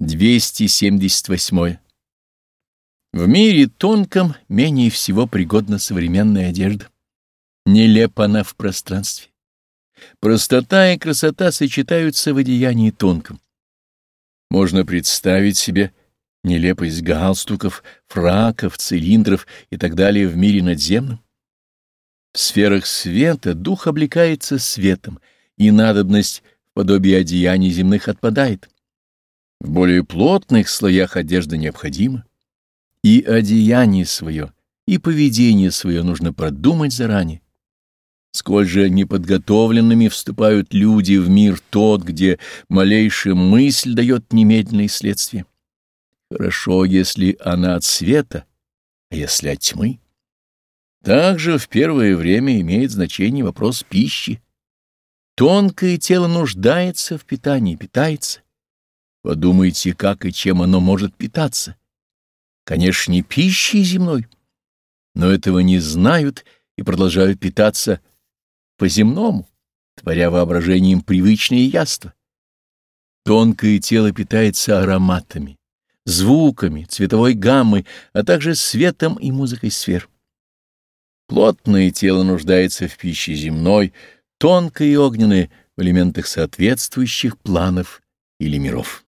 278. В мире тонком менее всего пригодна современная одежда. Нелепа она в пространстве. Простота и красота сочетаются в одеянии тонком. Можно представить себе нелепость галстуков, фраков, цилиндров и так далее в мире надземном. В сферах света дух облекается светом, и надобность в подобии одеяний земных отпадает. В более плотных слоях одежда необходима. И одеяние свое, и поведение свое нужно продумать заранее. Сколь же неподготовленными вступают люди в мир тот, где малейшая мысль дает немедленные следствия. Хорошо, если она от света, а если от тьмы. Также в первое время имеет значение вопрос пищи. Тонкое тело нуждается в питании, питается. Подумайте, как и чем оно может питаться. Конечно, не пищей земной, но этого не знают и продолжают питаться по-земному, творя воображением привычные яства. Тонкое тело питается ароматами, звуками, цветовой гаммой, а также светом и музыкой сфер. Плотное тело нуждается в пище земной, тонкое и огненное — в элементах соответствующих планов или миров.